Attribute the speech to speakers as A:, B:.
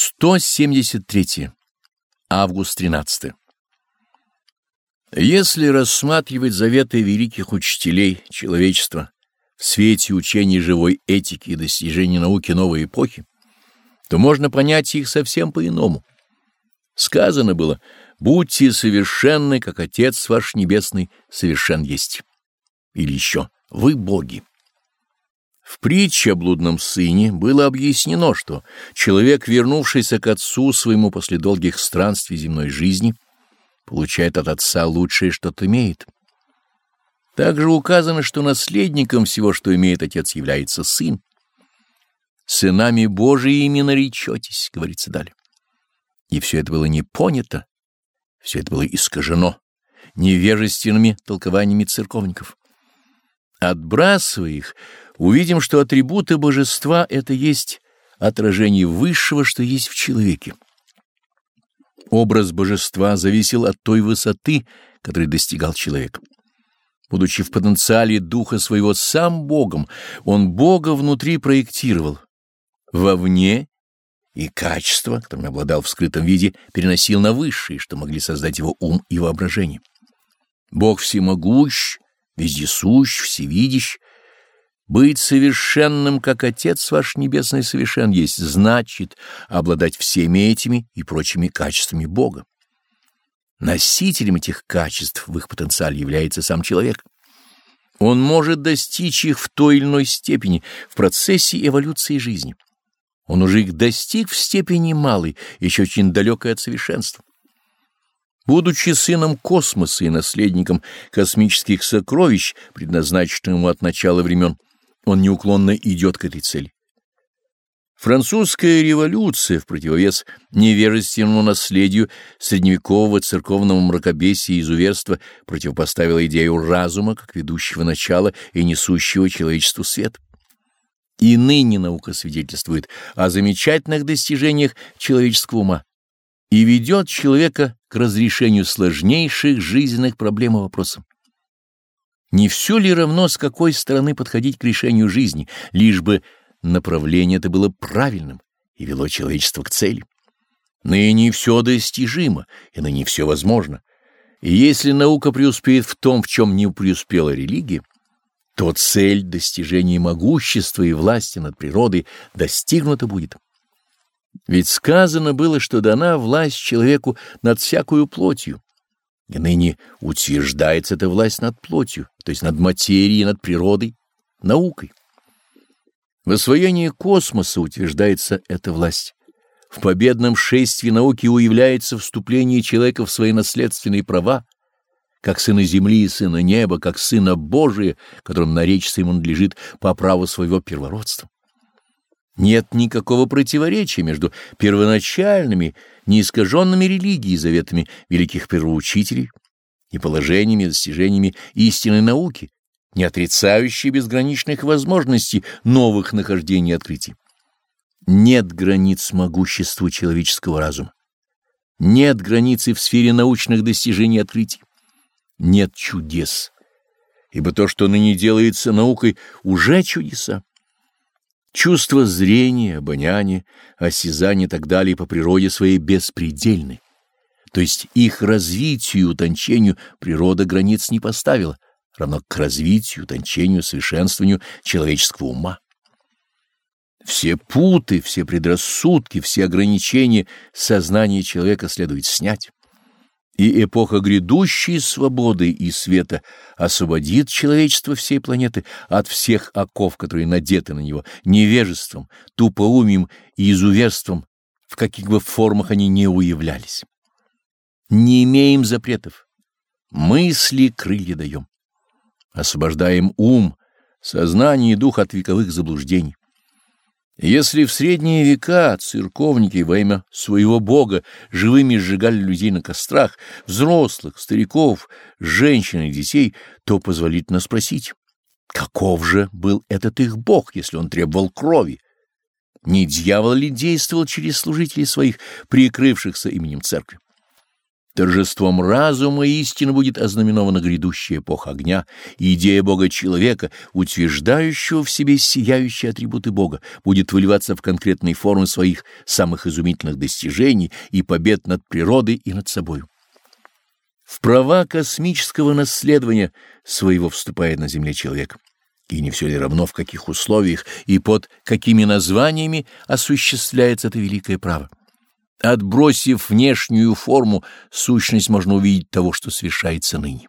A: 173. Август 13. Если рассматривать заветы великих учителей человечества в свете учений живой этики и достижений науки новой эпохи, то можно понять их совсем по-иному. Сказано было «Будьте совершенны, как Отец ваш Небесный совершен есть». Или еще «Вы боги». В притче о блудном сыне было объяснено, что человек, вернувшийся к отцу своему после долгих странствий земной жизни, получает от отца лучшее, что имеет. Также указано, что наследником всего, что имеет отец, является сын. «Сынами Божиими наречетесь», — говорится далее. И все это было не понято, все это было искажено невежественными толкованиями церковников. Отбрасывая их, увидим, что атрибуты божества — это есть отражение высшего, что есть в человеке. Образ божества зависел от той высоты, которой достигал человек. Будучи в потенциале духа своего сам Богом, он Бога внутри проектировал. Вовне и качество, которым обладал в скрытом виде, переносил на высшие, что могли создать его ум и воображение. Бог всемогущ, вездесущ, всевидящ, быть совершенным, как Отец ваш Небесный совершен есть, значит обладать всеми этими и прочими качествами Бога. Носителем этих качеств в их потенциале является сам человек. Он может достичь их в той или иной степени в процессе эволюции жизни. Он уже их достиг в степени малой, еще очень далекой от совершенства. Будучи сыном космоса и наследником космических сокровищ, предназначенных ему от начала времен, он неуклонно идет к этой цели. Французская революция в противовес невежественному наследию средневекового церковного мракобесия и изуверства противопоставила идею разума как ведущего начала и несущего человечеству свет. И ныне наука свидетельствует о замечательных достижениях человеческого ума и ведет человека к разрешению сложнейших жизненных проблем и вопросов. Не все ли равно, с какой стороны подходить к решению жизни, лишь бы направление это было правильным и вело человечество к цели? Ныне все достижимо, и ныне все возможно. И если наука преуспеет в том, в чем не преуспела религия, то цель достижения могущества и власти над природой достигнута будет. Ведь сказано было, что дана власть человеку над всякую плотью, и ныне утверждается эта власть над плотью, то есть над материей, над природой, наукой. В освоении космоса утверждается эта власть. В победном шествии науки уявляется вступление человека в свои наследственные права, как сына земли и сына неба, как сына Божия, которым наречься ему надлежит по праву своего первородства. Нет никакого противоречия между первоначальными, неискаженными религией заветами великих первоучителей и положениями и достижениями истинной науки, не отрицающие безграничных возможностей новых нахождений и открытий. Нет границ могуществу человеческого разума. Нет границы в сфере научных достижений и открытий. Нет чудес, ибо то, что ныне делается наукой, уже чудеса. Чувства зрения, обоняния, осязания и так далее по природе своей беспредельны. То есть их развитию и утончению природа границ не поставила, равно к развитию, утончению, совершенствованию человеческого ума. Все путы, все предрассудки, все ограничения сознания человека следует снять и эпоха грядущей свободы и света освободит человечество всей планеты от всех оков, которые надеты на него невежеством, тупоумием и изуверством, в каких бы формах они не уявлялись. Не имеем запретов, мысли крылья даем, освобождаем ум, сознание и дух от вековых заблуждений. Если в средние века церковники во имя своего бога живыми сжигали людей на кострах, взрослых, стариков, женщин и детей, то позволительно спросить, каков же был этот их бог, если он требовал крови? Не дьявол ли действовал через служителей своих, прикрывшихся именем церкви? Торжеством разума и истины будет ознаменована грядущая эпоха огня, идея Бога-человека, утверждающего в себе сияющие атрибуты Бога, будет выливаться в конкретные формы своих самых изумительных достижений и побед над природой и над собой. В права космического наследования своего вступает на Земле человек. И не все ли равно, в каких условиях и под какими названиями осуществляется это великое право? Отбросив внешнюю форму, сущность можно увидеть того, что совершается ныне.